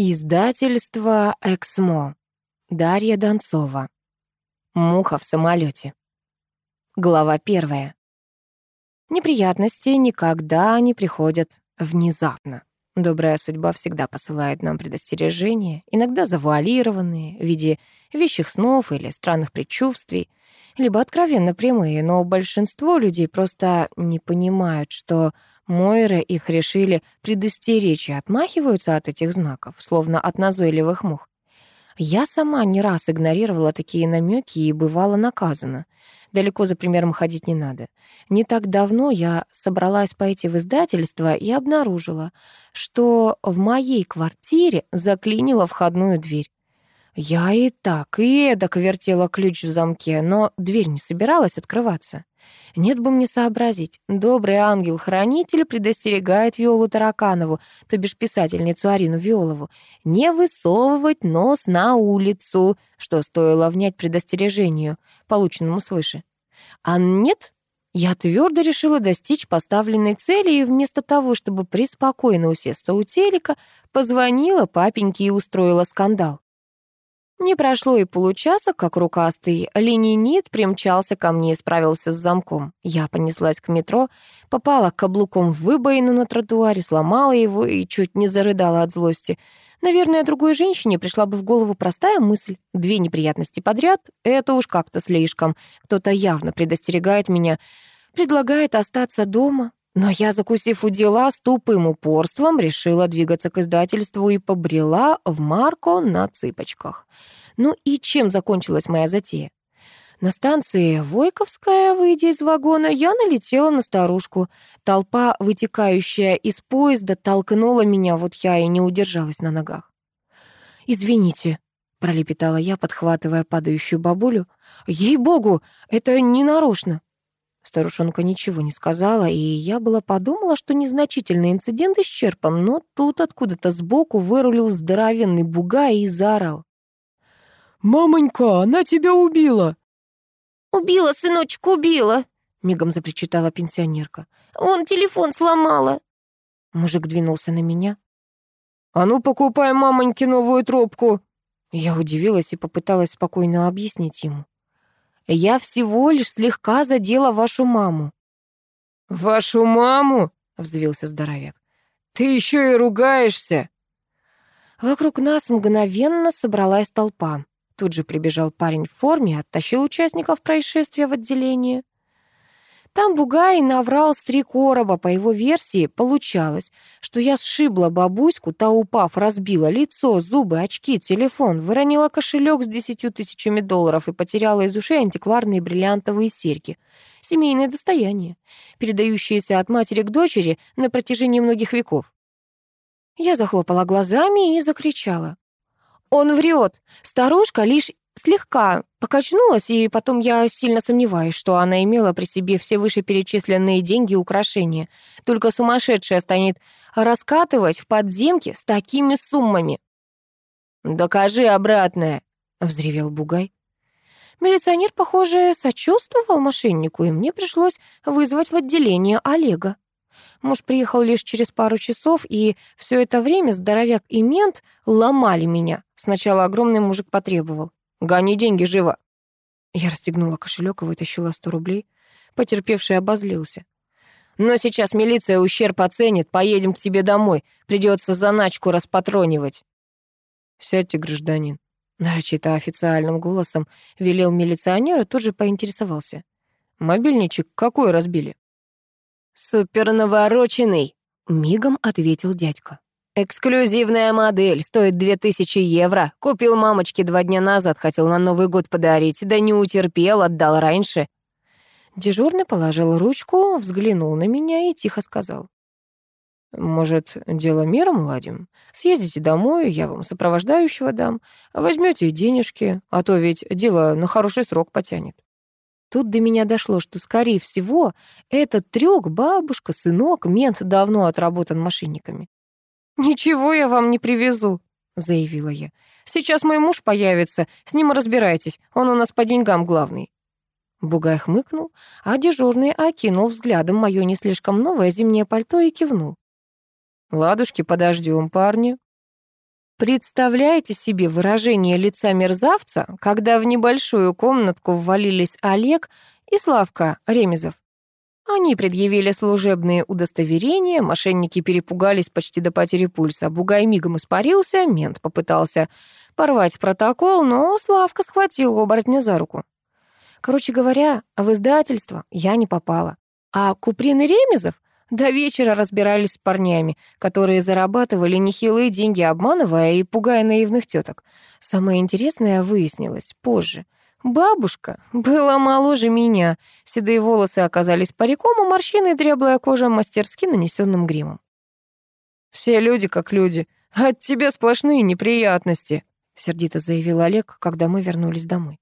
Издательство «Эксмо». Дарья Донцова. Муха в самолете. Глава первая. Неприятности никогда не приходят внезапно. Добрая судьба всегда посылает нам предостережения, иногда завуалированные, в виде вещих снов или странных предчувствий, либо откровенно прямые, но большинство людей просто не понимают, что Мойры их решили предостеречь и отмахиваются от этих знаков, словно от назойливых мух. Я сама не раз игнорировала такие намеки и бывала наказана. Далеко за примером ходить не надо. Не так давно я собралась пойти в издательство и обнаружила, что в моей квартире заклинила входную дверь. Я и так, и эдак вертела ключ в замке, но дверь не собиралась открываться. Нет бы мне сообразить. Добрый ангел-хранитель предостерегает Виолу Тараканову, то бишь писательницу Арину Виолову, не высовывать нос на улицу, что стоило внять предостережению, полученному свыше. А нет, я твердо решила достичь поставленной цели и вместо того, чтобы преспокойно усесться у телека, позвонила папеньке и устроила скандал. Не прошло и получаса, как рукастый ленинит примчался ко мне и справился с замком. Я понеслась к метро, попала каблуком в выбоину на тротуаре, сломала его и чуть не зарыдала от злости. Наверное, другой женщине пришла бы в голову простая мысль. Две неприятности подряд — это уж как-то слишком. Кто-то явно предостерегает меня, предлагает остаться дома. Но я, закусив у дела, с тупым упорством решила двигаться к издательству и побрела в Марко на цыпочках. Ну и чем закончилась моя затея? На станции Войковская, выйдя из вагона, я налетела на старушку. Толпа, вытекающая из поезда, толкнула меня, вот я и не удержалась на ногах. «Извините», — пролепетала я, подхватывая падающую бабулю. «Ей-богу, это не нарочно». Старушонка ничего не сказала, и я была подумала, что незначительный инцидент исчерпан, но тут откуда-то сбоку вырулил здоровенный бугай и заорал. «Мамонька, она тебя убила!» «Убила, сыночек, убила!» — мигом запричитала пенсионерка. «Он телефон сломала!» Мужик двинулся на меня. «А ну, покупай мамоньке новую трубку!» Я удивилась и попыталась спокойно объяснить ему. Я всего лишь слегка задела вашу маму». «Вашу маму?» — взвился здоровяк. «Ты еще и ругаешься!» Вокруг нас мгновенно собралась толпа. Тут же прибежал парень в форме и оттащил участников происшествия в отделение. Там Бугай наврал с три короба. По его версии, получалось, что я сшибла бабуську, та, упав, разбила лицо, зубы, очки, телефон, выронила кошелек с десятью тысячами долларов и потеряла из ушей антикварные бриллиантовые серьги. Семейное достояние, передающееся от матери к дочери на протяжении многих веков. Я захлопала глазами и закричала. «Он врет! Старушка лишь слегка покачнулась, и потом я сильно сомневаюсь, что она имела при себе все вышеперечисленные деньги и украшения. Только сумасшедшая станет раскатывать в подземке с такими суммами. «Докажи обратное», — взревел Бугай. Милиционер, похоже, сочувствовал мошеннику, и мне пришлось вызвать в отделение Олега. Муж приехал лишь через пару часов, и все это время здоровяк и мент ломали меня. Сначала огромный мужик потребовал. Гони деньги живо. Я расстегнула кошелек и вытащила сто рублей. Потерпевший обозлился. Но сейчас милиция ущерб оценит, поедем к тебе домой. Придется заначку распатронивать. Сядьте, гражданин. Нарочито официальным голосом велел милиционер и тут же поинтересовался. Мобильничек какой разбили? Супернавороченный, мигом ответил дядька. «Эксклюзивная модель, стоит две тысячи евро. Купил мамочке два дня назад, хотел на Новый год подарить. Да не утерпел, отдал раньше». Дежурный положил ручку, взглянул на меня и тихо сказал. «Может, дело миром ладим? Съездите домой, я вам сопровождающего дам. Возьмете денежки, а то ведь дело на хороший срок потянет». Тут до меня дошло, что, скорее всего, этот трёк, бабушка, сынок, мент давно отработан мошенниками. «Ничего я вам не привезу», — заявила я. «Сейчас мой муж появится, с ним разбирайтесь, он у нас по деньгам главный». Бугай хмыкнул, а дежурный окинул взглядом мое не слишком новое зимнее пальто и кивнул. «Ладушки, подождем, парни». Представляете себе выражение лица мерзавца, когда в небольшую комнатку ввалились Олег и Славка Ремезов? Они предъявили служебные удостоверения, мошенники перепугались почти до потери пульса, Бугай мигом испарился, мент попытался порвать протокол, но Славка схватил оборотня за руку. Короче говоря, в издательство я не попала. А Куприн и Ремезов до вечера разбирались с парнями, которые зарабатывали нехилые деньги, обманывая и пугая наивных теток. Самое интересное выяснилось позже — Бабушка была моложе меня. Седые волосы оказались париком, а морщины и дряблая кожа мастерски нанесенным гримом. «Все люди как люди. От тебя сплошные неприятности», — сердито заявил Олег, когда мы вернулись домой.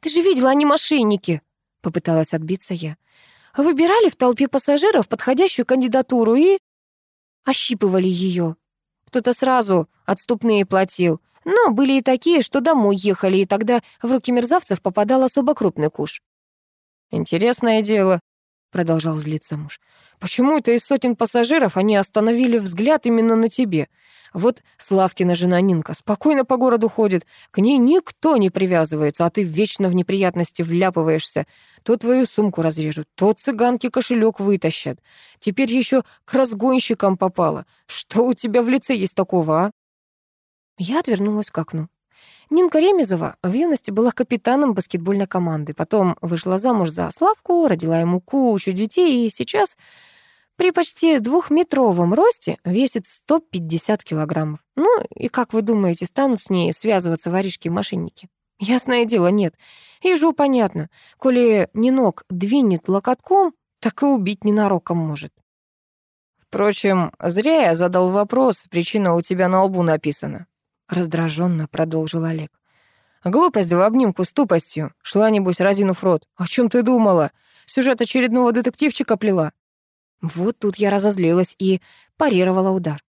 «Ты же видела, они мошенники!» — попыталась отбиться я. «Выбирали в толпе пассажиров подходящую кандидатуру и...» ощипывали ее. Кто-то сразу отступные платил, но были и такие, что домой ехали, и тогда в руки мерзавцев попадал особо крупный куш. «Интересное дело», — продолжал злиться муж. «Почему это из сотен пассажиров они остановили взгляд именно на тебе? Вот Славкина жена Нинка спокойно по городу ходит, к ней никто не привязывается, а ты вечно в неприятности вляпываешься. То твою сумку разрежут, то цыганки кошелек вытащат. Теперь еще к разгонщикам попало. Что у тебя в лице есть такого, а?» Я отвернулась к окну. Нинка Ремезова в юности была капитаном баскетбольной команды, потом вышла замуж за Славку, родила ему кучу детей и сейчас при почти двухметровом росте весит 150 килограммов. Ну и как вы думаете, станут с ней связываться воришки и мошенники? Ясное дело, нет. Ежу понятно, коли Нинок двинет локотком, так и убить ненароком может. Впрочем, зря я задал вопрос, причина у тебя на лбу написана. Раздраженно продолжил Олег. Глупость в обнимку с тупостью. Шла, небось, разинув рот. О чем ты думала? Сюжет очередного детективчика плела. Вот тут я разозлилась и парировала удар.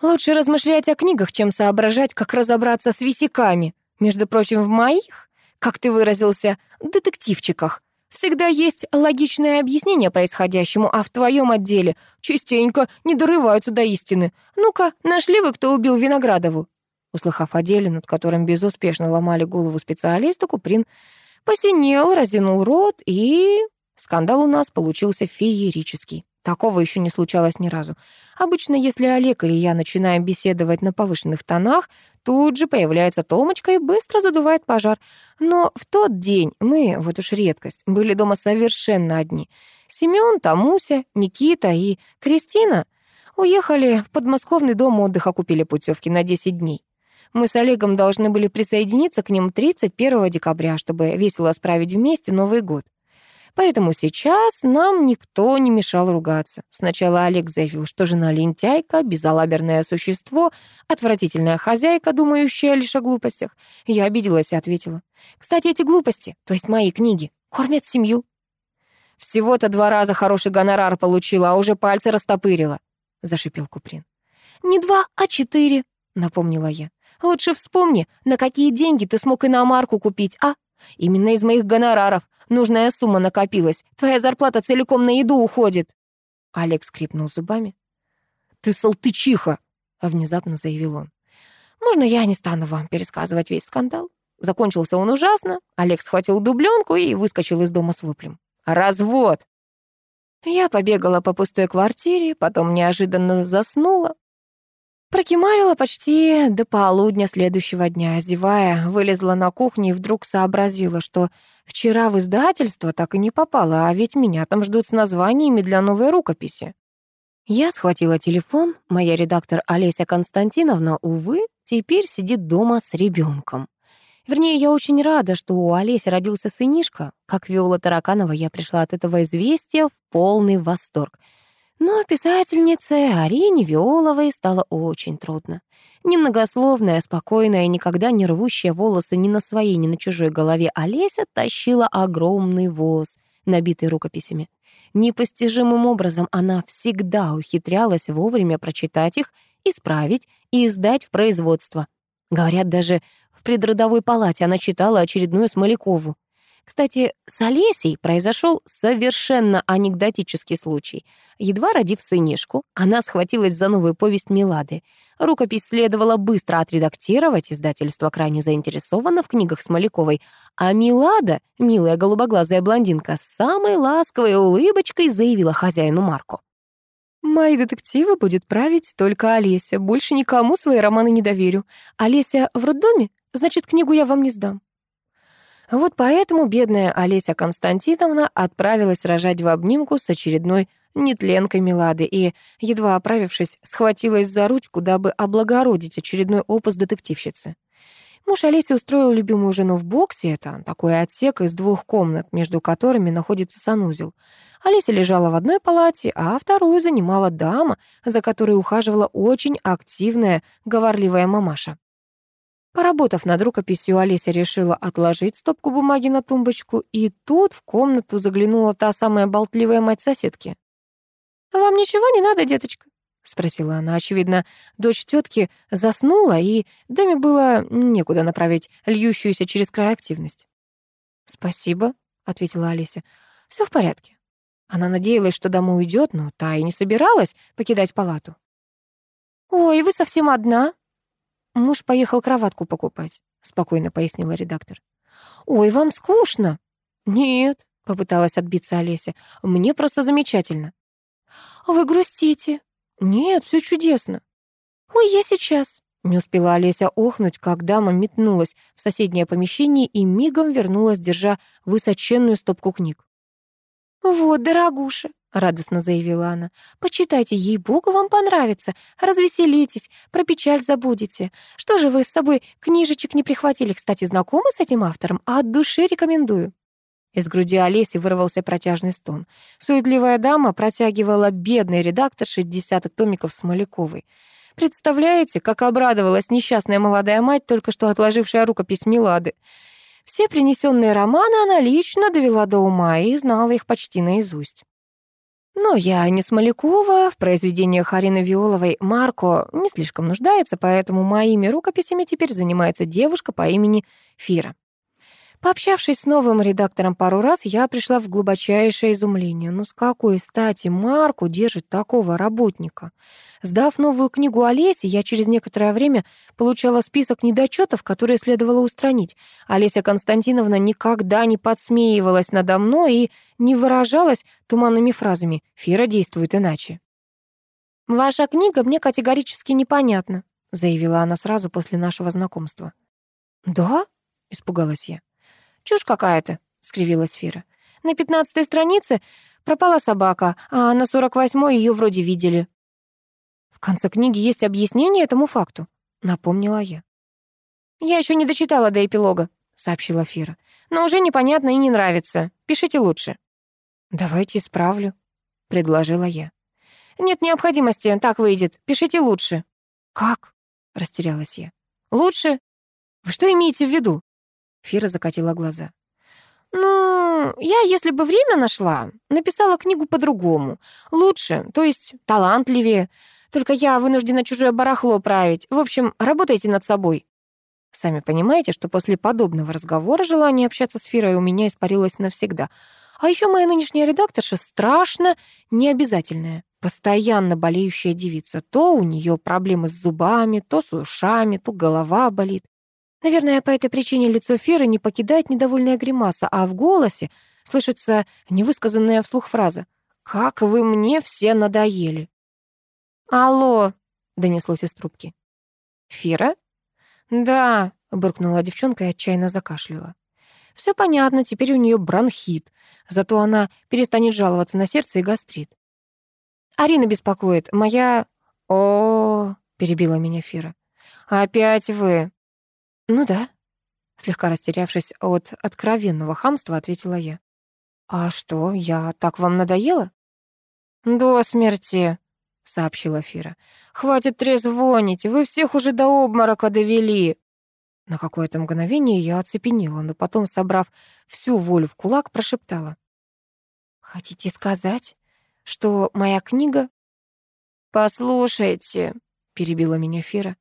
Лучше размышлять о книгах, чем соображать, как разобраться с висяками. Между прочим, в моих, как ты выразился, детективчиках, всегда есть логичное объяснение происходящему, а в твоем отделе частенько не дорываются до истины. Ну-ка, нашли вы, кто убил Виноградову? Услыхав о деле, над которым безуспешно ломали голову специалисты, Куприн посинел, разинул рот, и... Скандал у нас получился феерический. Такого еще не случалось ни разу. Обычно, если Олег или я начинаем беседовать на повышенных тонах, тут же появляется Томочка и быстро задувает пожар. Но в тот день мы, вот уж редкость, были дома совершенно одни. Семён, Тамуся, Никита и Кристина уехали в подмосковный дом отдыха, купили путевки на 10 дней. Мы с Олегом должны были присоединиться к ним 31 декабря, чтобы весело справить вместе Новый год. Поэтому сейчас нам никто не мешал ругаться. Сначала Олег заявил, что жена лентяйка, безалаберное существо, отвратительная хозяйка, думающая лишь о глупостях. Я обиделась и ответила. «Кстати, эти глупости, то есть мои книги, кормят семью». «Всего-то два раза хороший гонорар получила, а уже пальцы растопырила», — зашипел Куприн. «Не два, а четыре», — напомнила я. Лучше вспомни, на какие деньги ты смог иномарку купить, а? Именно из моих гонораров. Нужная сумма накопилась. Твоя зарплата целиком на еду уходит. Олег скрипнул зубами. «Ты салтычиха!» — внезапно заявил он. «Можно я не стану вам пересказывать весь скандал?» Закончился он ужасно. Олег схватил дубленку и выскочил из дома с воплем. «Развод!» Я побегала по пустой квартире, потом неожиданно заснула. Прокимарила почти до полудня следующего дня, зевая, вылезла на кухню и вдруг сообразила, что вчера в издательство так и не попала, а ведь меня там ждут с названиями для новой рукописи. Я схватила телефон, моя редактор Олеся Константиновна, увы, теперь сидит дома с ребенком. Вернее, я очень рада, что у Олеси родился сынишка. Как Виола Тараканова, я пришла от этого известия в полный восторг — но писательнице Арине Виоловой стало очень трудно. Немногословная, спокойная, никогда не рвущая волосы ни на своей, ни на чужой голове Олеся тащила огромный воз, набитый рукописями. Непостижимым образом она всегда ухитрялась вовремя прочитать их, исправить и сдать в производство. Говорят, даже в предродовой палате она читала очередную Смолякову. Кстати, с Олесей произошел совершенно анекдотический случай. Едва родив сынишку, она схватилась за новую повесть Милады. Рукопись следовало быстро отредактировать, издательство крайне заинтересовано в книгах Смоляковой, а Милада, милая голубоглазая блондинка, с самой ласковой улыбочкой заявила хозяину Марку. «Мои детективы будет править только Олеся. Больше никому свои романы не доверю. Олеся в роддоме? Значит, книгу я вам не сдам». Вот поэтому бедная Олеся Константиновна отправилась рожать в обнимку с очередной нетленкой Милады и, едва оправившись, схватилась за ручку, дабы облагородить очередной опус детективщицы. Муж Олеси устроил любимую жену в боксе, это такой отсек из двух комнат, между которыми находится санузел. Олеся лежала в одной палате, а вторую занимала дама, за которой ухаживала очень активная, говорливая мамаша. Поработав над рукописью, Олеся решила отложить стопку бумаги на тумбочку, и тут в комнату заглянула та самая болтливая мать соседки. «Вам ничего не надо, деточка?» — спросила она. Очевидно, дочь тетки заснула, и даме было некуда направить льющуюся через край активность. «Спасибо», — ответила Олеся. Все в порядке». Она надеялась, что домой уйдет, но та и не собиралась покидать палату. «Ой, вы совсем одна?» «Муж поехал кроватку покупать», — спокойно пояснила редактор. «Ой, вам скучно?» «Нет», — попыталась отбиться Олеся. «Мне просто замечательно». «Вы грустите?» «Нет, все чудесно». «Ой, я сейчас». Не успела Олеся охнуть, как дама метнулась в соседнее помещение и мигом вернулась, держа высоченную стопку книг. «Вот, дорогуша, радостно заявила она. «Почитайте, ей-богу, вам понравится. Развеселитесь, про печаль забудете. Что же вы с собой книжечек не прихватили? Кстати, знакомы с этим автором? А от души рекомендую». Из груди Олеси вырвался протяжный стон. Суетливая дама протягивала бедной редакторше десяток томиков Смоляковой. Представляете, как обрадовалась несчастная молодая мать, только что отложившая рукопись Милады. Все принесенные романы она лично довела до ума и знала их почти наизусть. Но я не Смолякова, в произведениях Арины Виоловой Марко не слишком нуждается, поэтому моими рукописями теперь занимается девушка по имени Фира. Пообщавшись с новым редактором пару раз, я пришла в глубочайшее изумление. Ну с какой стати Марку держит такого работника? Сдав новую книгу Олесе, я через некоторое время получала список недочетов, которые следовало устранить. Олеся Константиновна никогда не подсмеивалась надо мной и не выражалась туманными фразами «Фира действует иначе». «Ваша книга мне категорически непонятна», заявила она сразу после нашего знакомства. «Да?» — испугалась я. «Чушь какая-то», — скривилась Фира. «На пятнадцатой странице пропала собака, а на сорок восьмой ее вроде видели». «В конце книги есть объяснение этому факту», — напомнила я. «Я еще не дочитала до эпилога», — сообщила Фира. «Но уже непонятно и не нравится. Пишите лучше». «Давайте исправлю», — предложила я. «Нет необходимости, так выйдет. Пишите лучше». «Как?» — растерялась я. «Лучше? Вы что имеете в виду?» Фира закатила глаза. «Ну, я, если бы время нашла, написала книгу по-другому. Лучше, то есть талантливее. Только я вынуждена чужое барахло править. В общем, работайте над собой». Сами понимаете, что после подобного разговора желание общаться с Фирой у меня испарилось навсегда. А еще моя нынешняя редакторша страшно необязательная, постоянно болеющая девица. То у нее проблемы с зубами, то с ушами, то голова болит. Наверное, по этой причине лицо Феры не покидает недовольная гримаса, а в голосе слышится невысказанная вслух фраза «Как вы мне все надоели!» «Алло!» — донеслось из трубки. «Фира?» «Да», — буркнула девчонка и отчаянно закашляла. Все понятно, теперь у нее бронхит, зато она перестанет жаловаться на сердце и гастрит. «Арина беспокоит, моя...» «О, -о, -о перебила меня Фира. «Опять вы!» «Ну да», — слегка растерявшись от откровенного хамства, ответила я. «А что, я так вам надоела?» «До смерти», — сообщила Фира. «Хватит трезвонить, вы всех уже до обморока довели». На какое-то мгновение я оцепенела, но потом, собрав всю волю в кулак, прошептала. «Хотите сказать, что моя книга...» «Послушайте», — перебила меня Фира,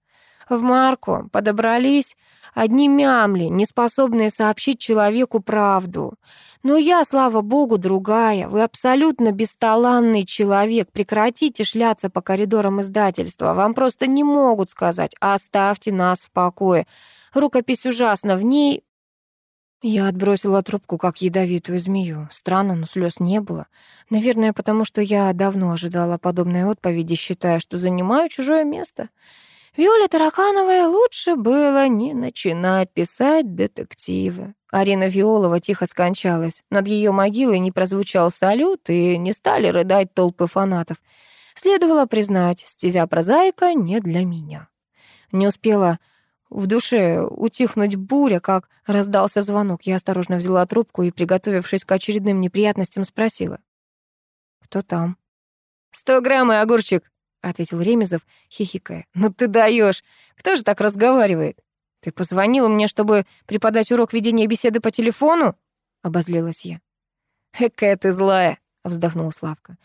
В Марку подобрались одни мямли, не способные сообщить человеку правду. Но я, слава богу, другая. Вы абсолютно бесталанный человек. Прекратите шляться по коридорам издательства. Вам просто не могут сказать «оставьте нас в покое». Рукопись ужасна, в ней я отбросила трубку, как ядовитую змею. Странно, но слез не было. Наверное, потому что я давно ожидала подобной отповеди, считая, что занимаю чужое место. Виоле Таракановой лучше было не начинать писать детективы. Арина Виолова тихо скончалась. Над ее могилой не прозвучал салют, и не стали рыдать толпы фанатов. Следовало признать, стезя прозаика не для меня. Не успела в душе утихнуть буря, как раздался звонок. Я осторожно взяла трубку и, приготовившись к очередным неприятностям, спросила. «Кто там?» «Сто грамм и огурчик», — ответил Ремезов, хихикая. «Ну ты даешь! Кто же так разговаривает? Ты позвонила мне, чтобы преподать урок ведения беседы по телефону?» — обозлилась я. «Экая ты злая!» — вздохнул Славка.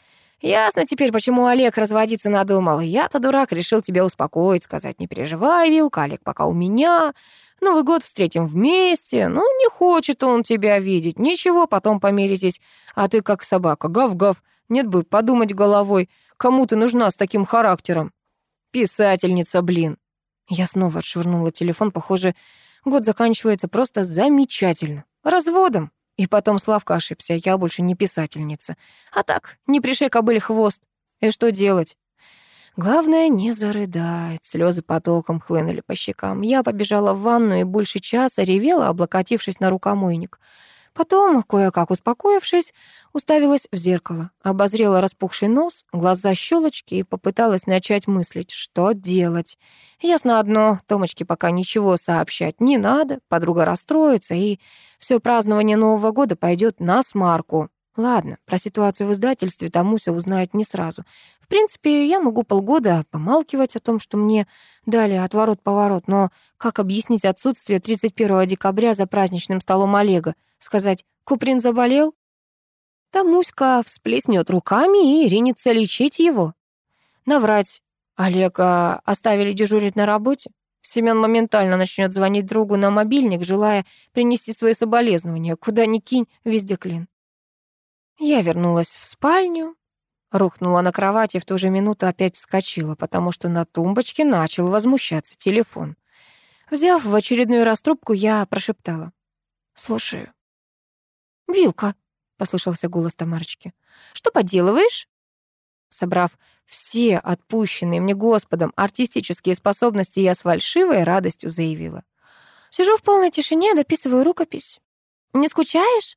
Ясно теперь, почему Олег разводиться надумал. Я-то дурак, решил тебя успокоить, сказать, не переживай, Вилка, Олег пока у меня. Новый год встретим вместе. Ну, не хочет он тебя видеть. Ничего, потом помиритесь. А ты как собака, гав-гав. Нет бы подумать головой, кому ты нужна с таким характером. Писательница, блин. Я снова отшвырнула телефон. Похоже, год заканчивается просто замечательно. Разводом. И потом Славка ошибся, я больше не писательница. А так, не пришей кобыль хвост. И что делать? Главное, не зарыдать. Слезы потоком хлынули по щекам. Я побежала в ванну и больше часа ревела, облокотившись на рукомойник. Потом, кое-как успокоившись, уставилась в зеркало, обозрела распухший нос, глаза щелочки и попыталась начать мыслить, что делать. Ясно одно, Томочке пока ничего сообщать не надо, подруга расстроится, и все празднование Нового года пойдет на смарку. Ладно, про ситуацию в издательстве Тамуся узнает не сразу. В принципе, я могу полгода помалкивать о том, что мне дали отворот-поворот, но как объяснить отсутствие 31 декабря за праздничным столом Олега? Сказать «Куприн заболел?» Тамуська всплеснет руками и ринется лечить его. Наврать Олега оставили дежурить на работе. Семён моментально начнет звонить другу на мобильник, желая принести свои соболезнования. Куда ни кинь, везде клин. Я вернулась в спальню, рухнула на кровати и в ту же минуту опять вскочила, потому что на тумбочке начал возмущаться телефон. Взяв в очередной раз трубку, я прошептала. «Слушаю». «Вилка», — послышался голос Тамарочки. «Что поделываешь?» Собрав все отпущенные мне Господом артистические способности, я с фальшивой радостью заявила. «Сижу в полной тишине, дописываю рукопись. Не скучаешь?»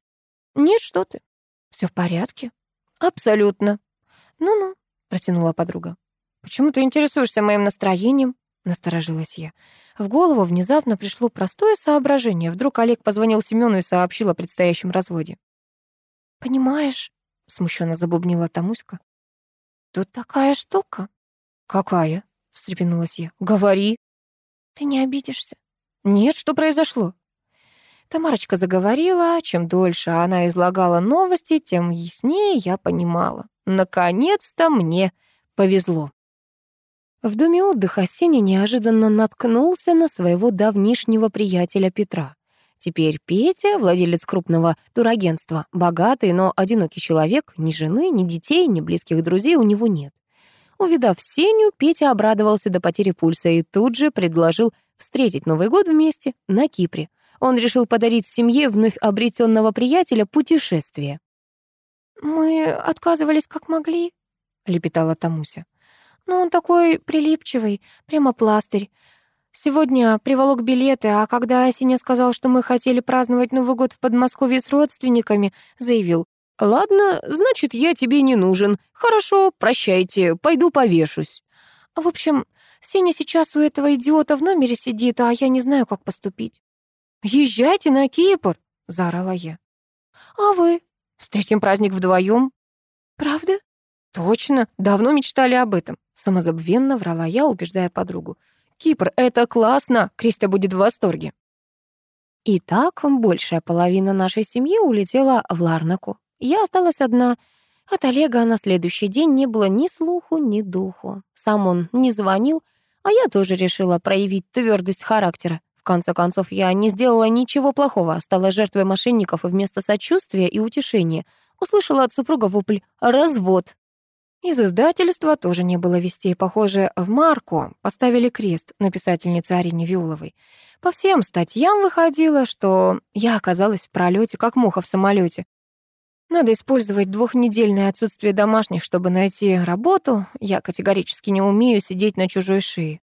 «Нет, что ты. Все в порядке?» «Абсолютно». «Ну-ну», — протянула подруга. «Почему ты интересуешься моим настроением?» — насторожилась я. В голову внезапно пришло простое соображение. Вдруг Олег позвонил Семену и сообщил о предстоящем разводе. «Понимаешь», — смущенно забубнила Тамуська, «тут такая штука». «Какая?» — встрепенулась я. «Говори». «Ты не обидишься?» «Нет, что произошло?» Тамарочка заговорила. Чем дольше она излагала новости, тем яснее я понимала. Наконец-то мне повезло. В доме отдыха Сеня неожиданно наткнулся на своего давнишнего приятеля Петра. Теперь Петя, владелец крупного турагентства, богатый, но одинокий человек, ни жены, ни детей, ни близких друзей у него нет. Увидав Сеню, Петя обрадовался до потери пульса и тут же предложил встретить Новый год вместе на Кипре — он решил подарить семье вновь обретенного приятеля путешествие. «Мы отказывались как могли», — лепетала Тамуся. «Но он такой прилипчивый, прямо пластырь. Сегодня приволок билеты, а когда Осиня сказал, что мы хотели праздновать Новый год в Подмосковье с родственниками, заявил, «Ладно, значит, я тебе не нужен. Хорошо, прощайте, пойду повешусь». В общем, Сеня сейчас у этого идиота в номере сидит, а я не знаю, как поступить. «Езжайте на Кипр!» — заорала я. «А вы?» «Встретим праздник вдвоем. «Правда?» «Точно, давно мечтали об этом», — самозабвенно врала я, убеждая подругу. «Кипр — это классно, Кристя будет в восторге». Итак, большая половина нашей семьи улетела в Ларнаку. Я осталась одна. От Олега на следующий день не было ни слуху, ни духу. Сам он не звонил, А я тоже решила проявить твердость характера. В конце концов, я не сделала ничего плохого, а стала жертвой мошенников и вместо сочувствия и утешения услышала от супруга вопль «развод». Из издательства тоже не было вестей. Похоже, в Марко поставили крест на писательнице Арине Виуловой. По всем статьям выходило, что я оказалась в пролете, как муха в самолете. Надо использовать двухнедельное отсутствие домашних, чтобы найти работу. Я категорически не умею сидеть на чужой шее.